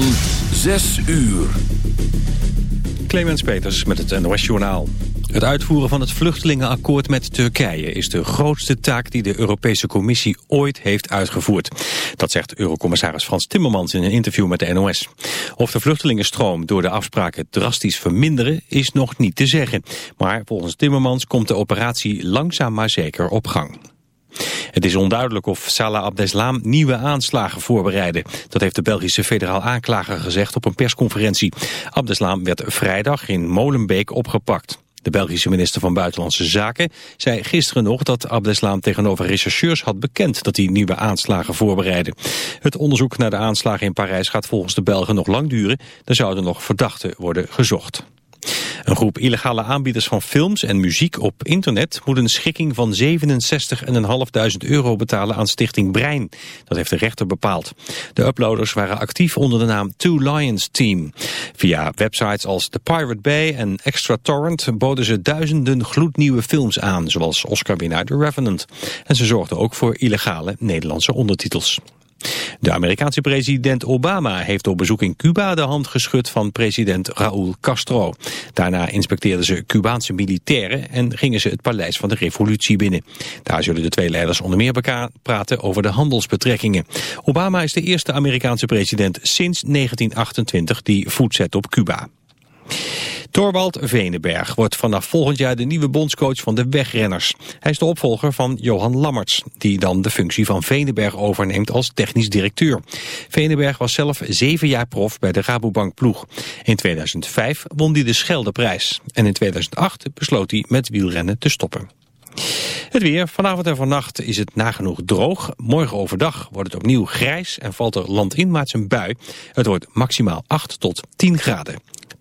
van 6 uur. Clemens Peters met het NOS Journaal. Het uitvoeren van het vluchtelingenakkoord met Turkije is de grootste taak die de Europese Commissie ooit heeft uitgevoerd. Dat zegt Eurocommissaris Frans Timmermans in een interview met de NOS. Of de vluchtelingenstroom door de afspraken drastisch verminderen is nog niet te zeggen. Maar volgens Timmermans komt de operatie langzaam maar zeker op gang. Het is onduidelijk of Salah Abdeslam nieuwe aanslagen voorbereidde. Dat heeft de Belgische federaal aanklager gezegd op een persconferentie. Abdeslam werd vrijdag in Molenbeek opgepakt. De Belgische minister van Buitenlandse Zaken zei gisteren nog dat Abdeslam tegenover rechercheurs had bekend dat hij nieuwe aanslagen voorbereidde. Het onderzoek naar de aanslagen in Parijs gaat volgens de Belgen nog lang duren. Er zouden nog verdachten worden gezocht. Een groep illegale aanbieders van films en muziek op internet moet een schikking van 67.500 euro betalen aan stichting Brein. Dat heeft de rechter bepaald. De uploaders waren actief onder de naam Two Lions Team. Via websites als The Pirate Bay en Extra Torrent boden ze duizenden gloednieuwe films aan, zoals Oscar-winnaar The Revenant. En ze zorgden ook voor illegale Nederlandse ondertitels. De Amerikaanse president Obama heeft op bezoek in Cuba de hand geschud van president Raúl Castro. Daarna inspecteerden ze Cubaanse militairen en gingen ze het paleis van de revolutie binnen. Daar zullen de twee leiders onder meer praten over de handelsbetrekkingen. Obama is de eerste Amerikaanse president sinds 1928 die voet zet op Cuba. Torwald Venenberg wordt vanaf volgend jaar de nieuwe bondscoach van de wegrenners. Hij is de opvolger van Johan Lammerts, die dan de functie van Venenberg overneemt als technisch directeur. Venenberg was zelf zeven jaar prof bij de Rabobank ploeg. In 2005 won hij de Scheldeprijs en in 2008 besloot hij met wielrennen te stoppen. Het weer. Vanavond en vannacht is het nagenoeg droog. Morgen overdag wordt het opnieuw grijs en valt er landinwaarts een bui. Het wordt maximaal 8 tot 10 graden.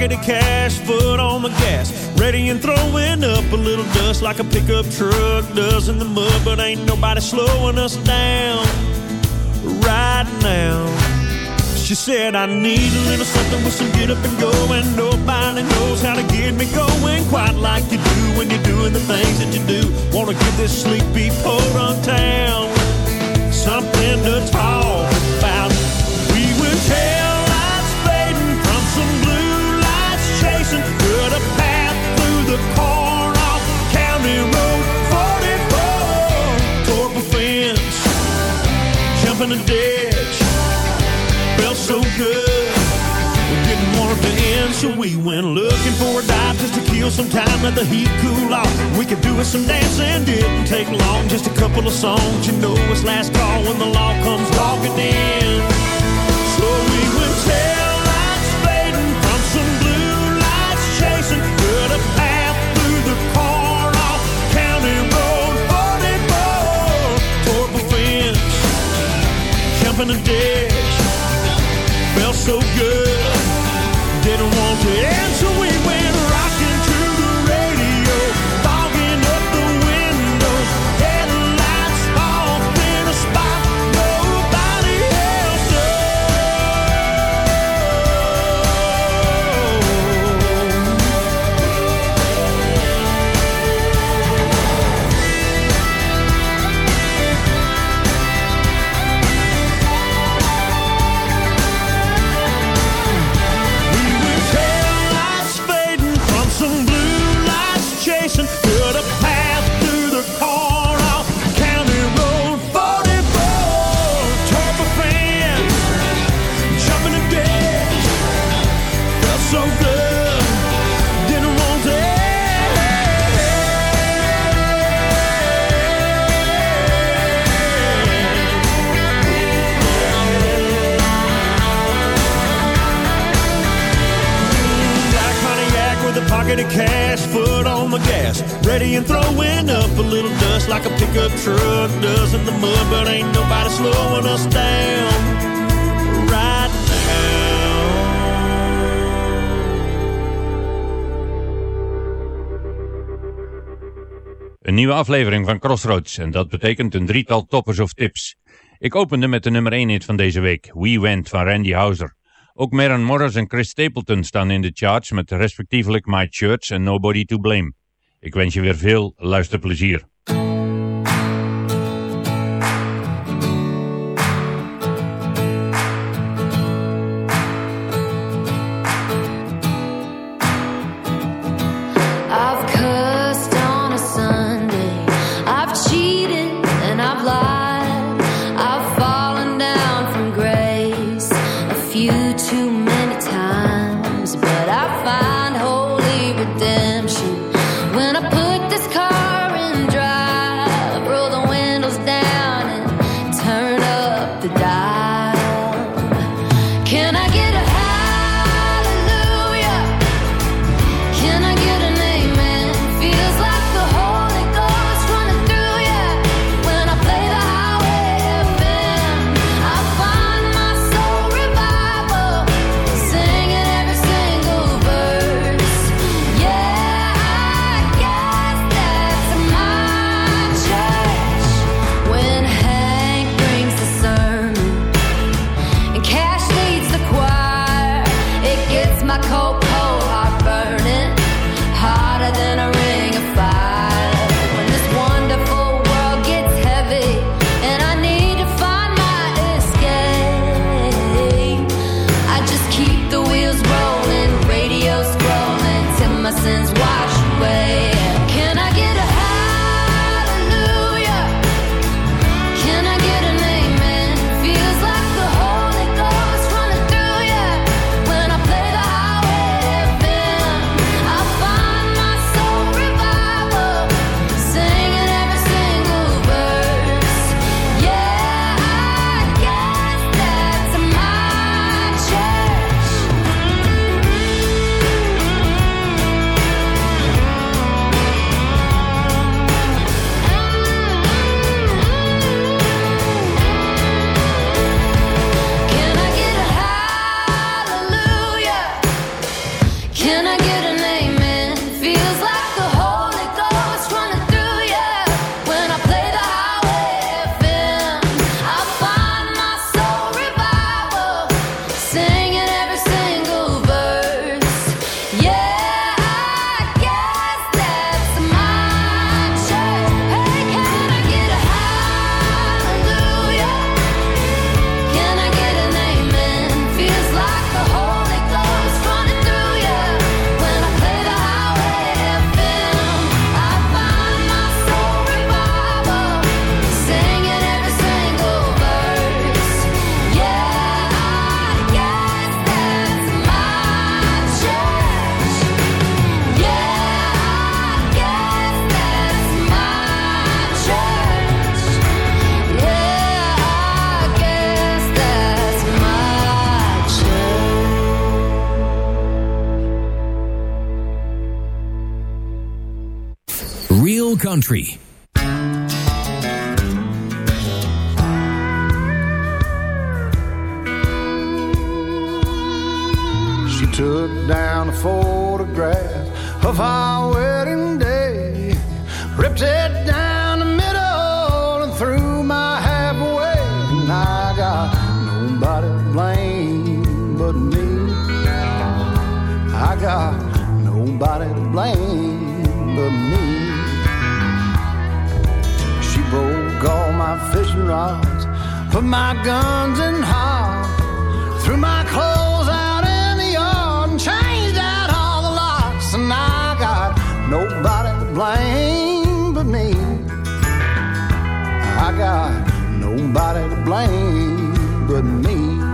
Pocket of cash, foot on the gas, ready and throwing up a little dust like a pickup truck does in the mud, but ain't nobody slowing us down right now. She said, I need a little something with some get up and go, and nobody knows how to get me going quite like you do when you're doing the things that you do. Wanna give this sleepy poor town something to talk so we went looking for a dive just to kill some time, let the heat cool off. We could do it some dancing, didn't take long, just a couple of songs. You know it's last call when the law comes walking in. So we jumping a ditch, felt so good. Didn't want to end, pocket of cash, foot on the gas, ready and throwing up a little dust like a pickup truck does in the mud, but ain't nobody slowing us down right now. Een nieuwe aflevering van Crossroads en dat betekent een drietal toppers of tips. Ik opende met de nummer 1 hit van deze week, We Went van Randy Houser. Ook Maren Morris en Chris Stapleton staan in de charts met respectievelijk My Church en Nobody to Blame. Ik wens je weer veel luisterplezier. Country. Nobody to blame but me. I got nobody to blame but me.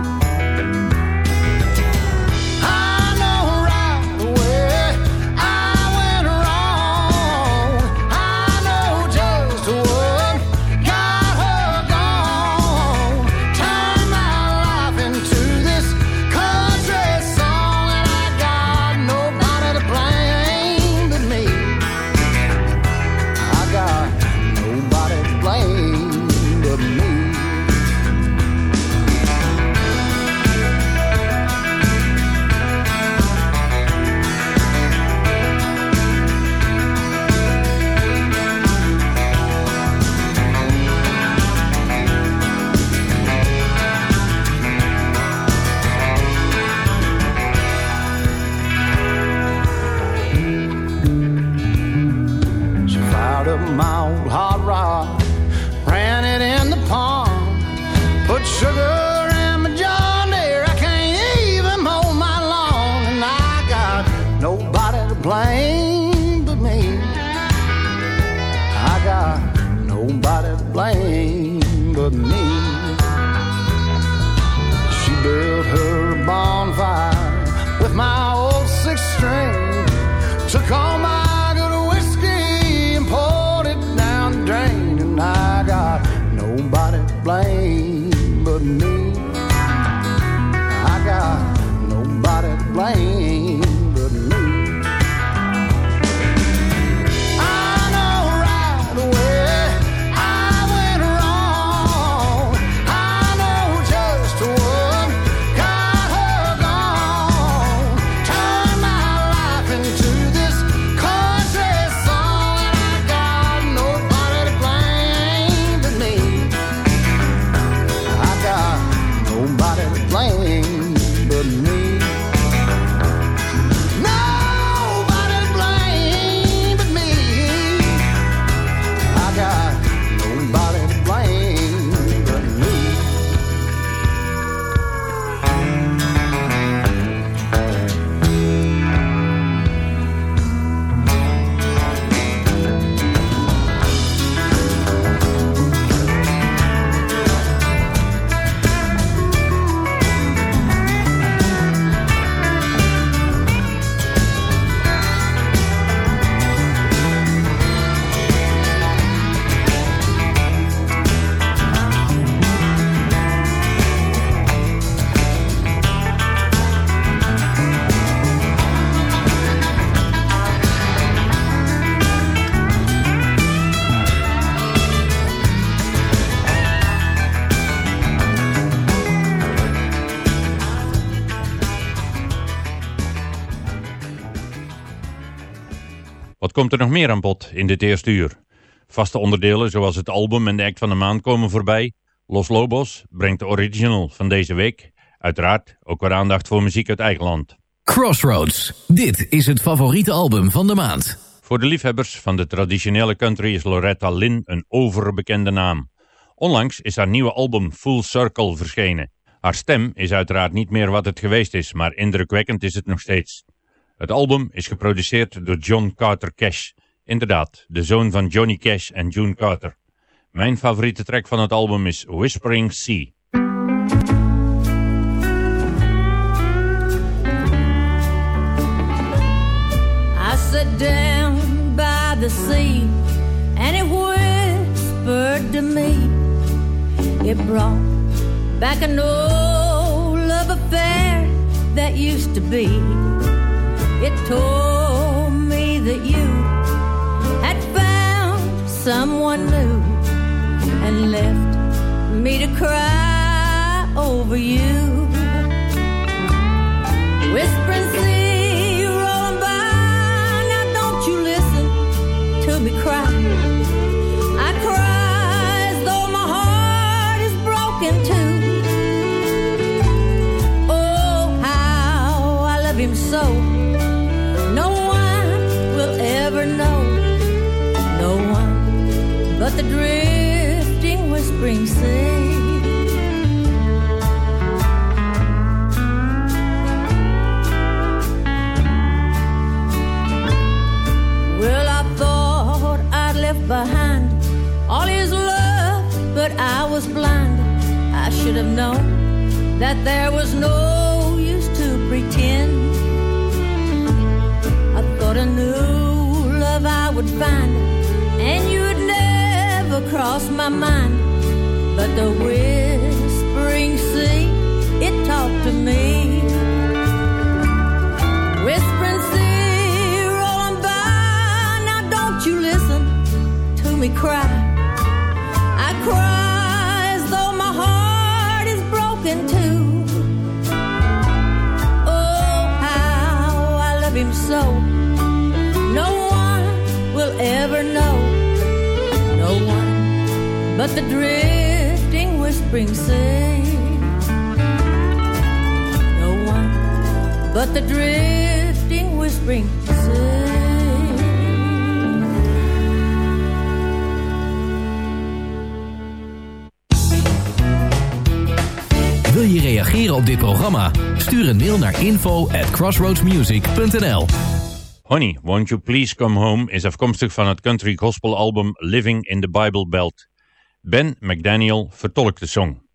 Komt er nog meer aan bod in dit eerste uur? Vaste onderdelen zoals het album en de act van de maand komen voorbij. Los Lobos brengt de original van deze week. Uiteraard ook weer aandacht voor muziek uit eigen land. Crossroads. Dit is het favoriete album van de maand. Voor de liefhebbers van de traditionele country is Loretta Lynn een overbekende naam. Onlangs is haar nieuwe album Full Circle verschenen. Haar stem is uiteraard niet meer wat het geweest is, maar indrukwekkend is het nog steeds. Het album is geproduceerd door John Carter Cash. Inderdaad, de zoon van Johnny Cash en June Carter. Mijn favoriete track van het album is Whispering Sea. I sat down by the sea and it whispered to me. It brought back an old love affair that used to be. It told me that you had found someone new and left me to cry over you. Whispering sea rolling by, now don't you listen to me cry. I cry though my heart is broken too. Oh, how I love him so. Know. No one but the drifting, whispering sea. Well, I thought I'd left behind all his love, but I was blind. I should have known that there was no would find, and you'd never cross my mind. But the whispering sea, it talked to me. Whispering sea, rolling by, now don't you listen to me cry. I cry as though my heart is broken too. Oh, how I love him so. Ever know. No one but the drifting, whispering sea. No one but the drifting, whispering sea. Wil je reageren op dit programma? Stuur een mail naar info at crossroadsmusic.nl Honey, Won't You Please Come Home is afkomstig van het country gospel album Living in the Bible Belt. Ben McDaniel vertolkt de song.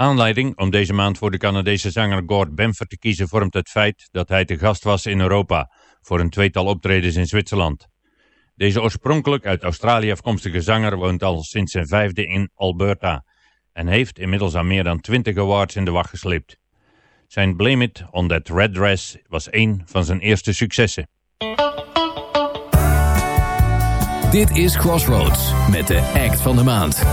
Aanleiding om deze maand voor de Canadese zanger Gord Benford te kiezen vormt het feit dat hij te gast was in Europa voor een tweetal optredens in Zwitserland. Deze oorspronkelijk uit Australië afkomstige zanger woont al sinds zijn vijfde in Alberta en heeft inmiddels aan meer dan 20 awards in de wacht gesleept. Zijn Blame It on That Red Dress was een van zijn eerste successen. Dit is Crossroads met de act van de maand.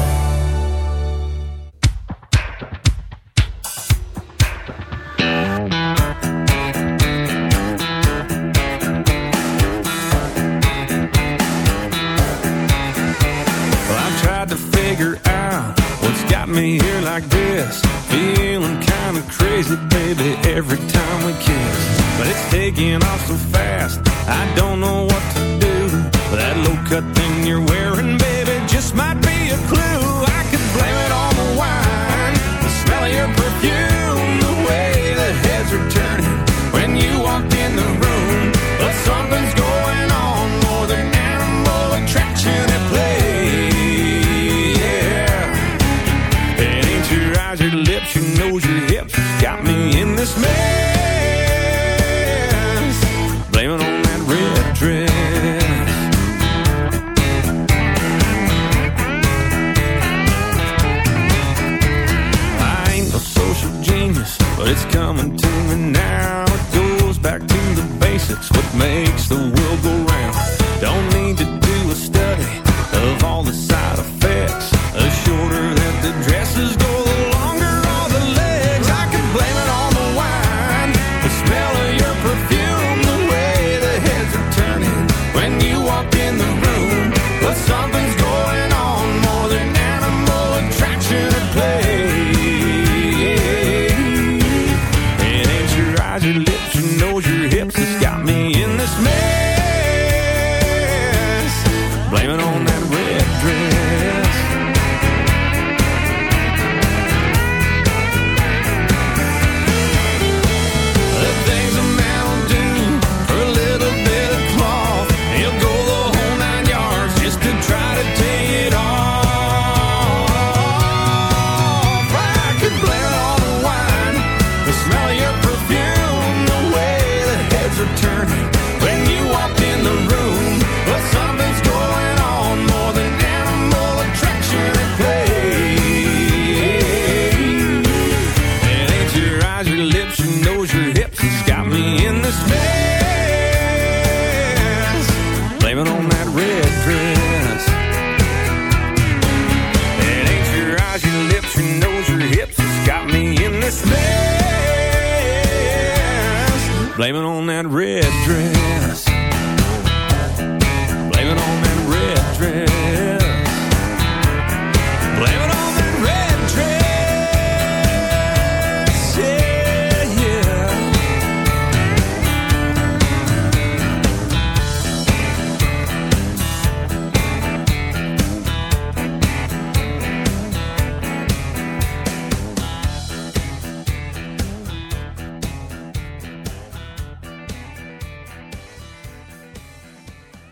Me here like this. Feeling kinda crazy, baby, every time we kiss. But it's taking off so fast, I don't know what to do. That low cut thing you're wearing, baby, just might be a clue. The what makes the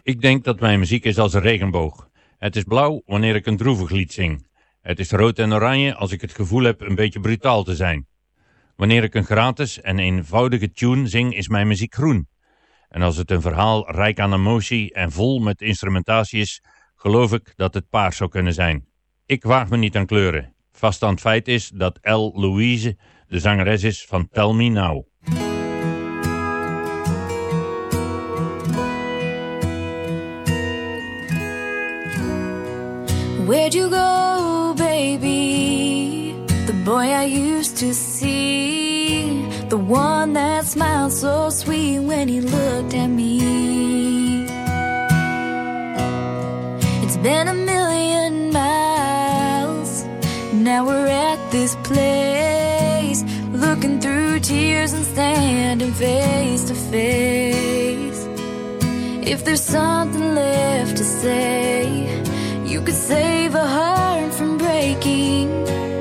Ik denk dat mijn muziek is als een regenboog. Het is blauw wanneer ik een droevig lied zing. Het is rood en oranje als ik het gevoel heb een beetje brutaal te zijn. Wanneer ik een gratis en eenvoudige tune zing is mijn muziek groen. En als het een verhaal rijk aan emotie en vol met instrumentatie is, geloof ik dat het paars zou kunnen zijn. Ik waag me niet aan kleuren. Vast aan het feit is dat L. Louise de zangeres is van Tell Me Now. Where'd you go, baby? The boy I used to see. The one that smiled so sweet when he looked at me. It's been a million miles. Now we're at this place. Looking through tears and standing face to face. If there's something left to say, you could save a heart from breaking.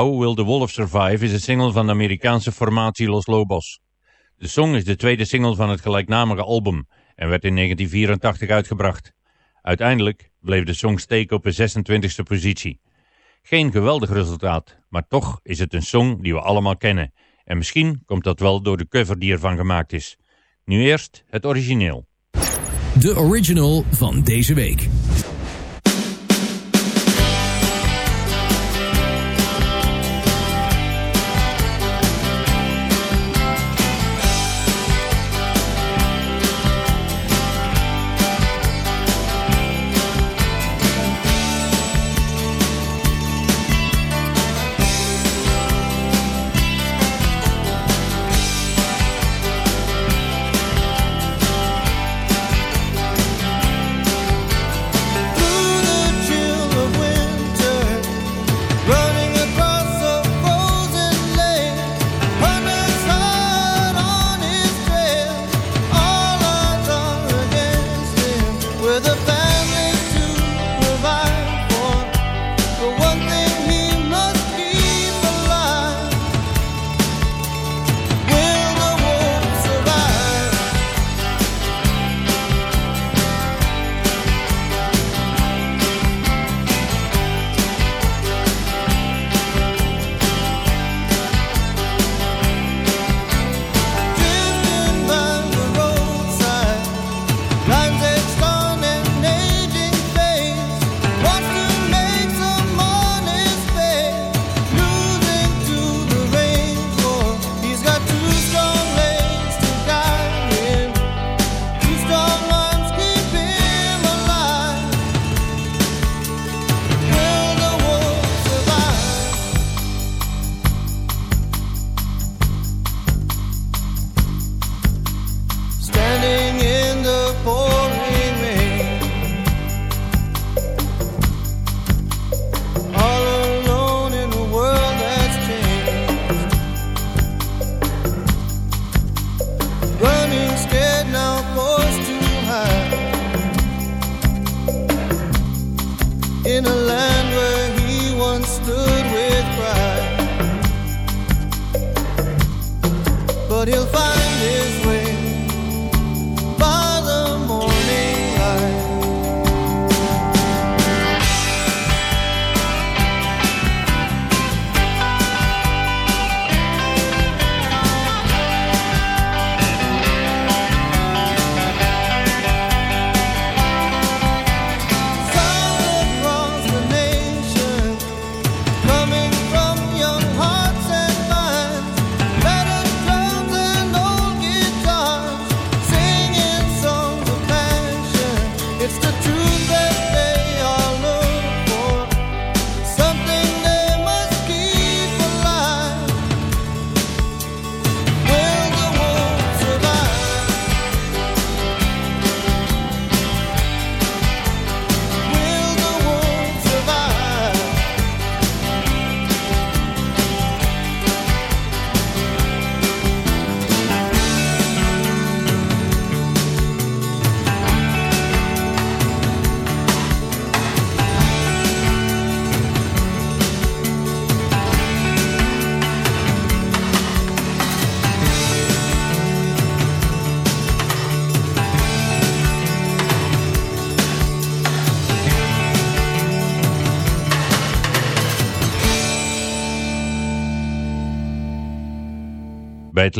How Will the Wolf Survive is een single van de Amerikaanse formatie Los Lobos. De song is de tweede single van het gelijknamige album en werd in 1984 uitgebracht. Uiteindelijk bleef de song steken op de 26e positie. Geen geweldig resultaat, maar toch is het een song die we allemaal kennen. En misschien komt dat wel door de cover die ervan gemaakt is. Nu eerst het origineel. De original van deze week.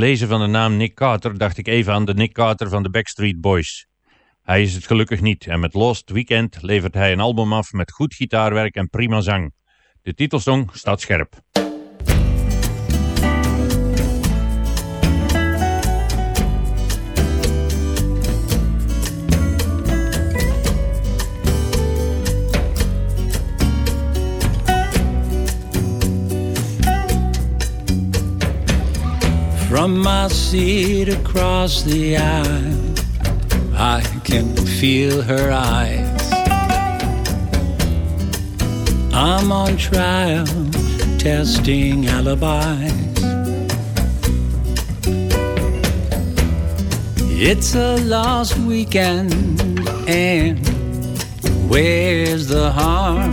Lezen van de naam Nick Carter dacht ik even aan de Nick Carter van de Backstreet Boys. Hij is het gelukkig niet en met Lost Weekend levert hij een album af met goed gitaarwerk en prima zang. De titelsong staat scherp. From my seat across the aisle, I can feel her eyes. I'm on trial, testing alibis. It's a lost weekend, and where's the harm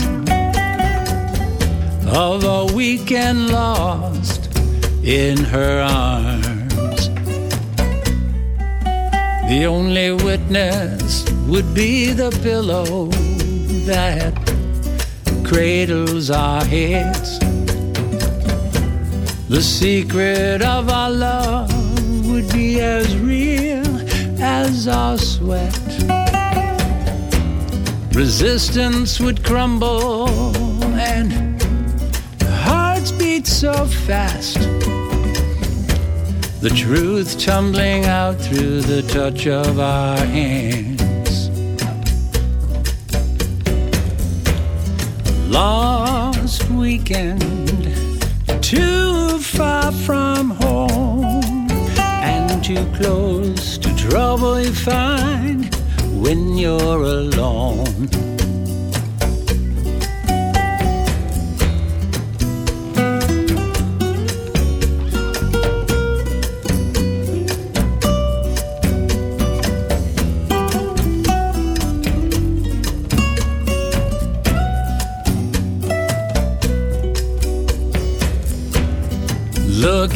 of a weekend lost in her arms? The only witness would be the pillow that cradles our heads. The secret of our love would be as real as our sweat. Resistance would crumble and hearts beat so fast. The truth tumbling out through the touch of our hands. Lost weekend, too far from home, and too close to trouble you find when you're alone.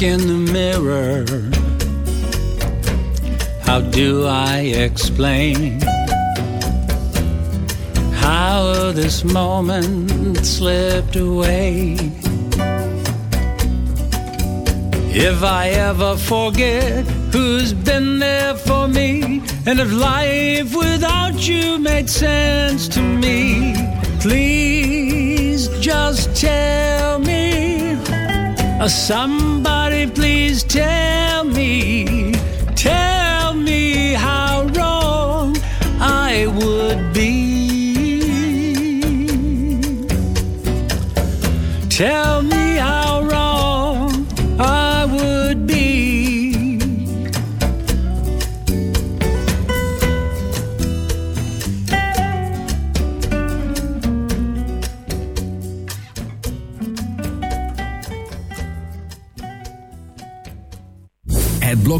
In the mirror. How do I explain how this moment slipped away? If I ever forget who's been there for me, and if life without you made sense to me, please just tell me. Uh, Somebody please tell me, tell me how wrong I would be. Tell me how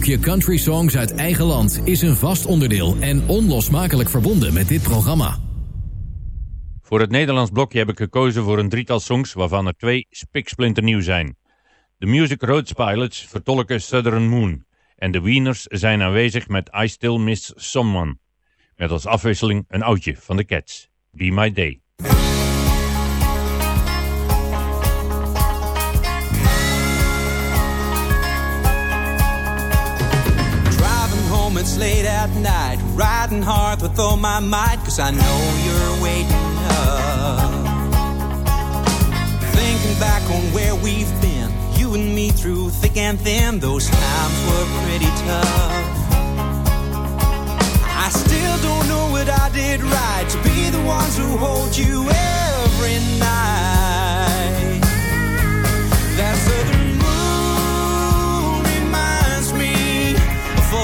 Blokje country songs uit eigen land is een vast onderdeel en onlosmakelijk verbonden met dit programma. Voor het Nederlands blokje heb ik gekozen voor een drietal songs waarvan er twee spiksplinternieuw zijn. De Music Roads Pilots vertolken Southern Moon en de Wieners zijn aanwezig met I Still Miss Someone. Met als afwisseling een oudje van de Cats, Be My Day. It's late at night. Riding hard with all my might, cause I know you're waiting up. Thinking back on where we've been, you and me through thick and thin, those times were pretty tough. I still don't know what I did right to be the ones who hold you every night.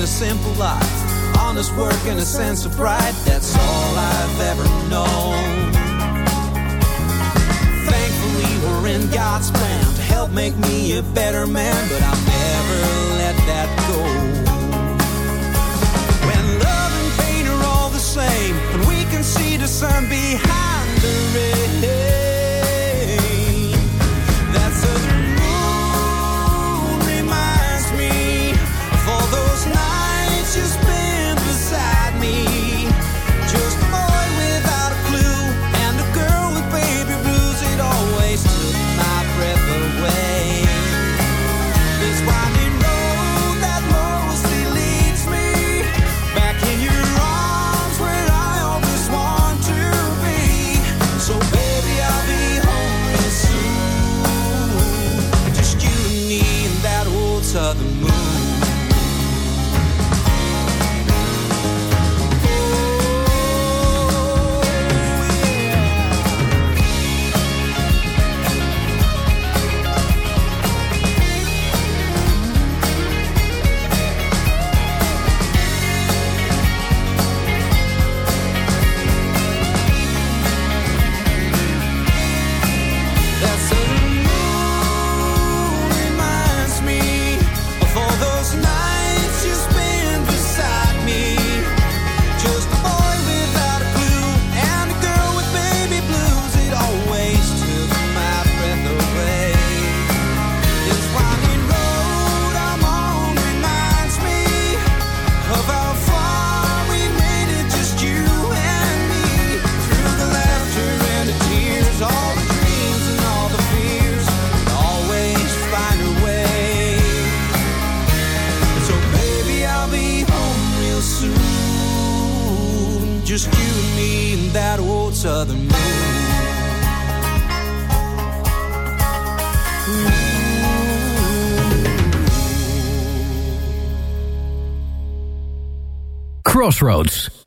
and a simple life, honest work and a sense of pride. That's all I've ever known. Thankfully, we're in God's plan to help make me a better man, but I'll never let that go. When love and pain are all the same, and we can see the sun behind the rain. southern moon. Crossroads.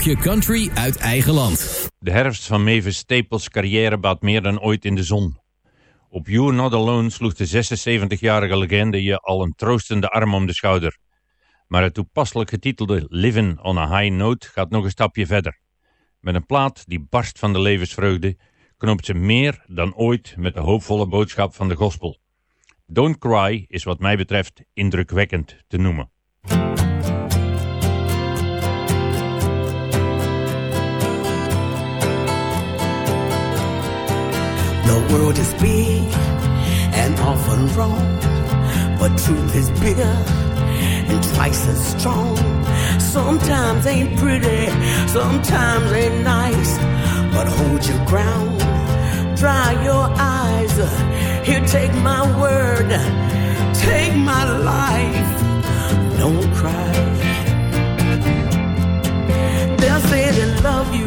Blokje Country uit eigen land. De herfst van Mavis Staples' carrière baat meer dan ooit in de zon. Op You're Not Alone sloeg de 76-jarige legende je al een troostende arm om de schouder. Maar het toepasselijk getitelde Living on a High Note gaat nog een stapje verder. Met een plaat die barst van de levensvreugde, knoopt ze meer dan ooit met de hoopvolle boodschap van de gospel. Don't Cry is wat mij betreft indrukwekkend te noemen. World is big and often wrong, but truth is bigger and twice as strong. Sometimes ain't pretty, sometimes ain't nice, but hold your ground, dry your eyes. Here, take my word, take my life. Don't cry. They'll say they love you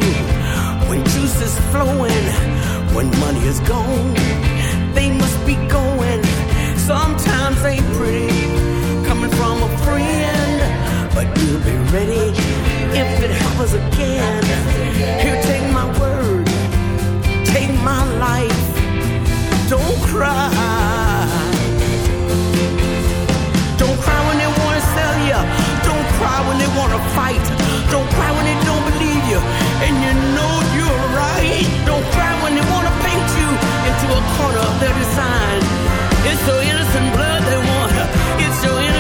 when juice is flowing, when money is gone, they must be going. Sometimes ain't pretty coming from a friend, but you'll be ready if it happens again. Here, take my word, take my life. Don't cry. Don't cry when they wanna sell you. Don't cry when they wanna fight. Don't cry when they don't believe you, and you know you're right. Don't cry they wanna paint you into a corner of their design. It's your innocent blood they want. It's your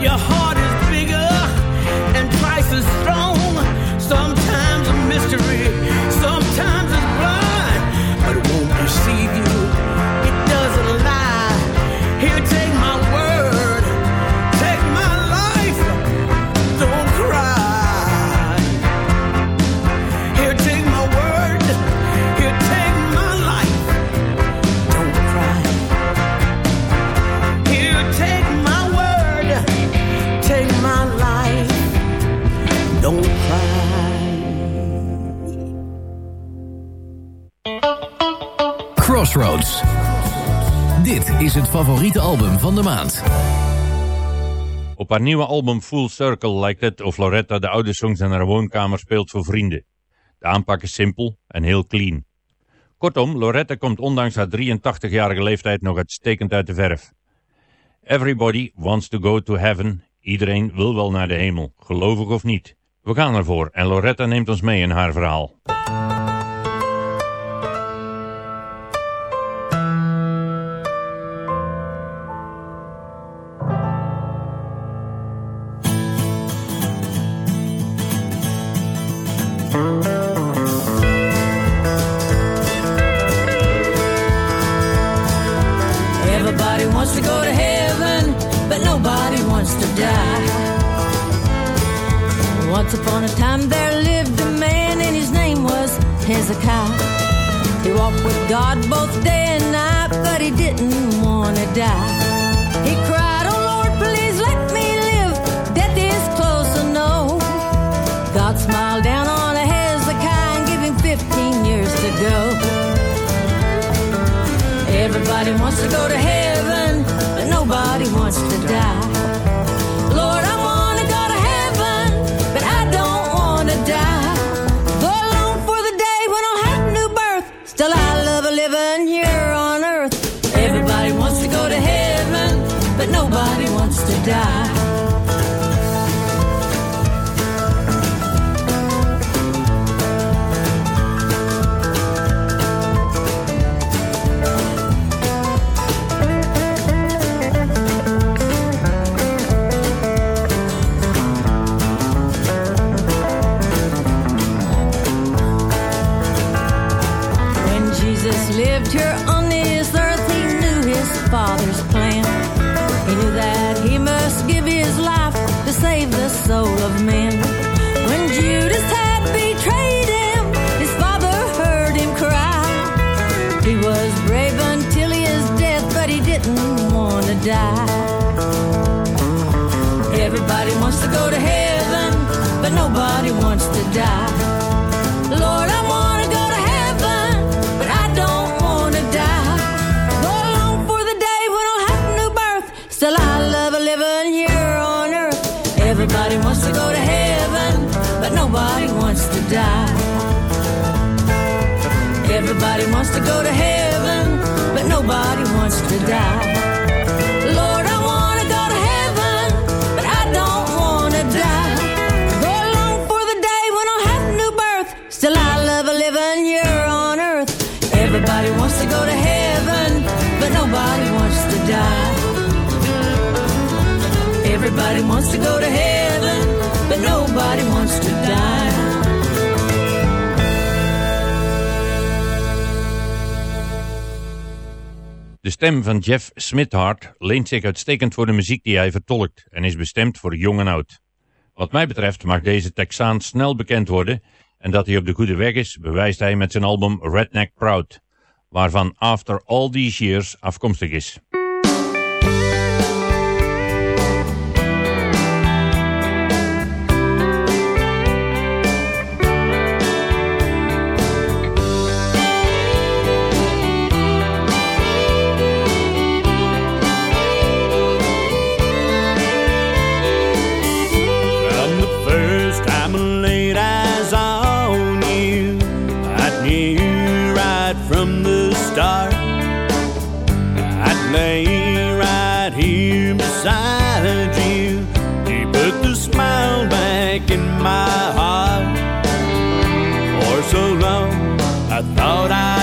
your heart Dit is het favoriete album van de maand. Op haar nieuwe album Full Circle lijkt het of Loretta de oude songs in haar woonkamer speelt voor vrienden. De aanpak is simpel en heel clean. Kortom, Loretta komt ondanks haar 83-jarige leeftijd nog uitstekend uit de verf. Everybody wants to go to heaven. Iedereen wil wel naar de hemel, gelovig of niet. We gaan ervoor en Loretta neemt ons mee in haar verhaal. Once upon a time there lived a man, and his name was Hezekiah. He walked with God both day and night, but he didn't want to die. He cried, Oh Lord, please let me live. Death is close, I know. God smiled down on Hezekiah and gave him 15 years to go. Everybody wants to go to heaven, but nobody wants to die. Go to heaven, but nobody wants to die. Lord, I want to go to heaven, but I don't want to die. I long for the day when I'll have a new birth, still I love living here on earth. Everybody wants to go to heaven, but nobody wants to die. Everybody wants to go to heaven, but nobody wants De stem van Jeff Smithart leent zich uitstekend voor de muziek die hij vertolkt en is bestemd voor jong en oud. Wat mij betreft mag deze Texaan snel bekend worden en dat hij op de goede weg is bewijst hij met zijn album Redneck Proud, waarvan After All These Years afkomstig is. I thought I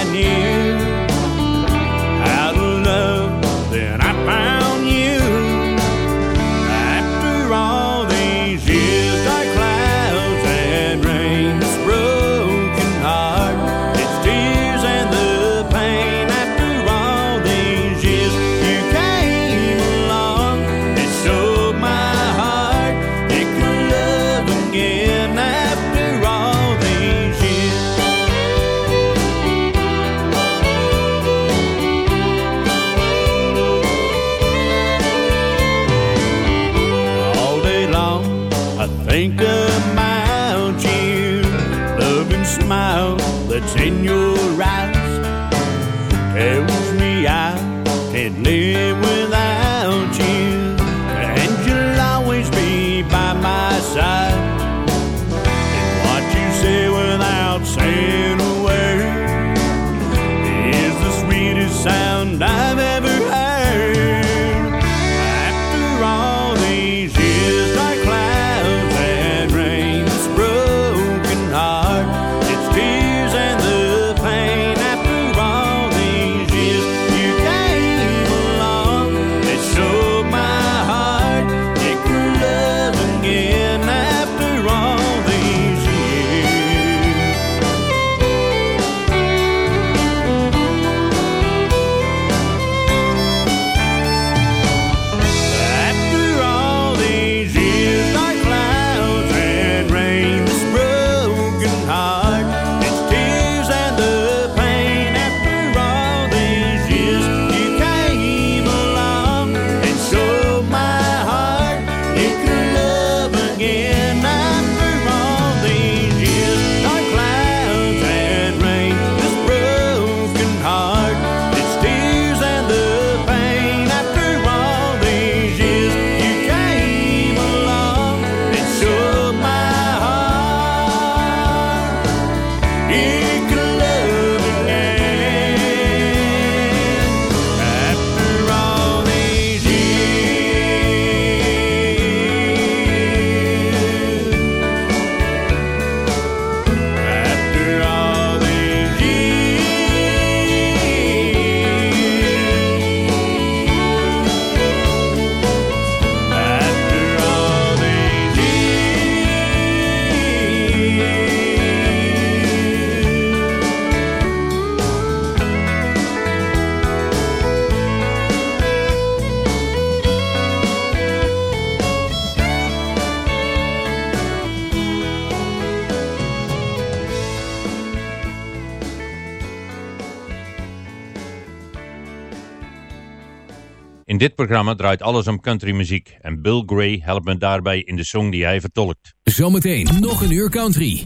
In dit programma draait alles om countrymuziek en Bill Gray helpt me daarbij in de song die hij vertolkt. Zometeen nog een uur country. If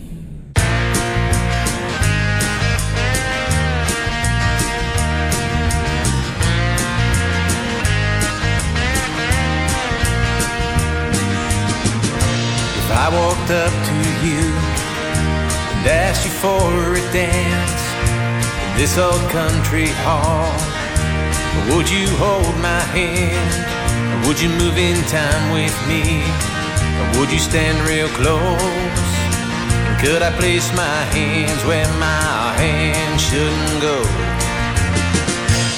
I walked up to you and asked you for a dance in this old country hall, would you hold my hand? Would you move in time with me? Would you stand real close? Could I place my hands where my hands shouldn't go?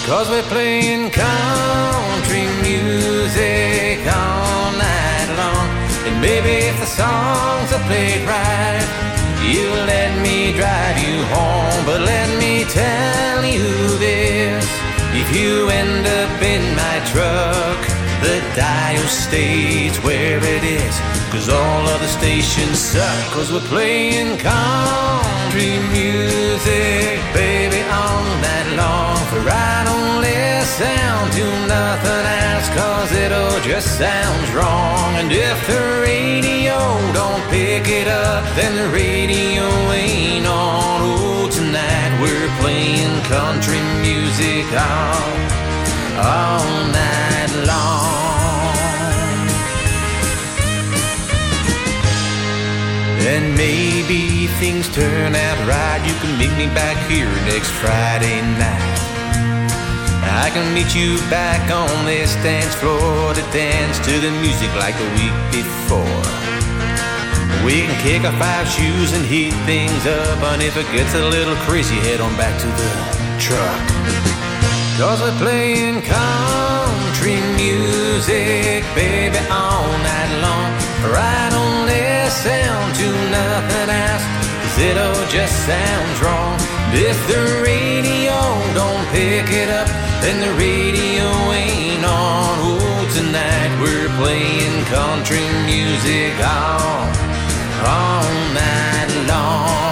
Cause we're playing country music all night long. And maybe if the songs are played right, you'll let me drive you home. But let me tell you this you end up in my truck, the dial stays where it is. Cause all other stations suck. Cause we're playing country music, baby, all night long. For I don't listen to nothing else, cause it'll just sounds wrong. And if the radio don't pick it up, then the radio ain't on. Oh, tonight we're playing country music all, all night long. And maybe things turn out right, you can meet me back here next Friday night. I can meet you back on this dance floor to dance to the music like a week before. We can kick our shoes and heat things up, and if it gets a little crazy, head on back to the truck. Cause we're playing country music, baby, all night long. I don't listen to nothing else, cause it all just sounds wrong. If the radio don't pick it up, then the radio ain't on. Oh, tonight we're playing country music all, all night long.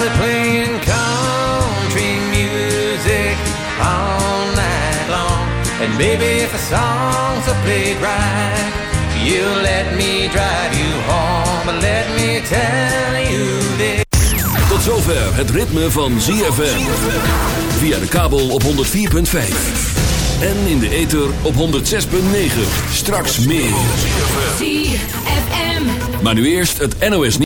They're playing country music all night long. And baby, if the songs are played right, you'll let me drive you home. But let me tell you this. Tot zover het ritme van ZFM. Via de kabel op 104.5. En in de ether op 106.9. Straks meer. ZFM. Maar nu eerst het NOS